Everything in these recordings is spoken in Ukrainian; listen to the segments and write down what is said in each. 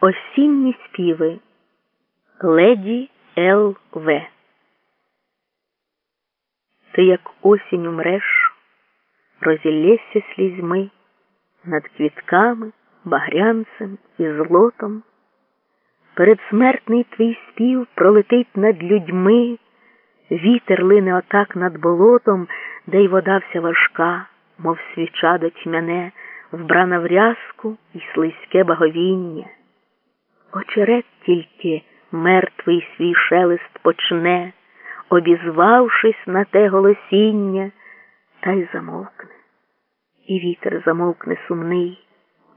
Осінні співи Леді Л. В. Ти, як осінь умреш, розіллєшся слізьми над квітками, багрянцем і злотом. Передсмертний твій спів пролетить над людьми, вітер лине отак над болотом, де й вода вся важка, мов свіча до тьмяне, вбрана в рязку і слизьке баговіння. Очерет тільки мертвий свій шелест почне, обізвавшись на те голосіння, та й замовкне. І вітер замовкне сумний,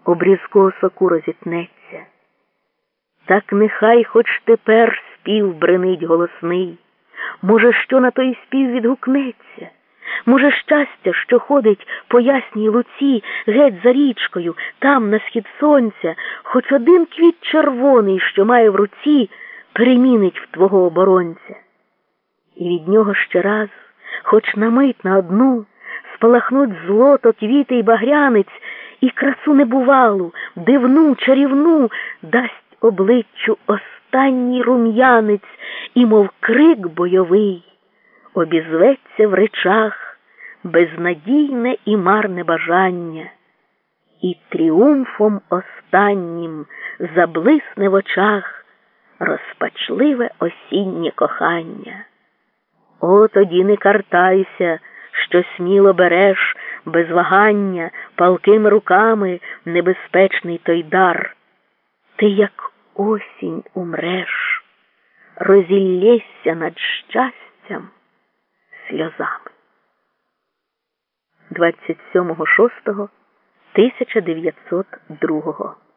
обрізку соку розітнеться. Так нехай хоч тепер спів бренить голосний. Може, що на той спів відгукнеться? Може, щастя, що ходить по ясній луці, геть за річкою, там, на схід сонця, хоч один квіт червоний, що має в руці, перемінить в твого оборонця. І від нього ще раз, хоч на мить на одну, спалахнуть злото, квіти й багрянець, і красу небувалу, дивну, чарівну дасть обличчю останній рум'янець, і, мов крик бойовий, обізветься в речах безнадійне і марне бажання, і тріумфом останнім заблисне в очах розпачливе осіннє кохання. О, тоді не картайся, що сміло береш без вагання палкими руками небезпечний той дар. Ти, як осінь, умреш, розіллєшся над щастям сльозами. 27.06.1902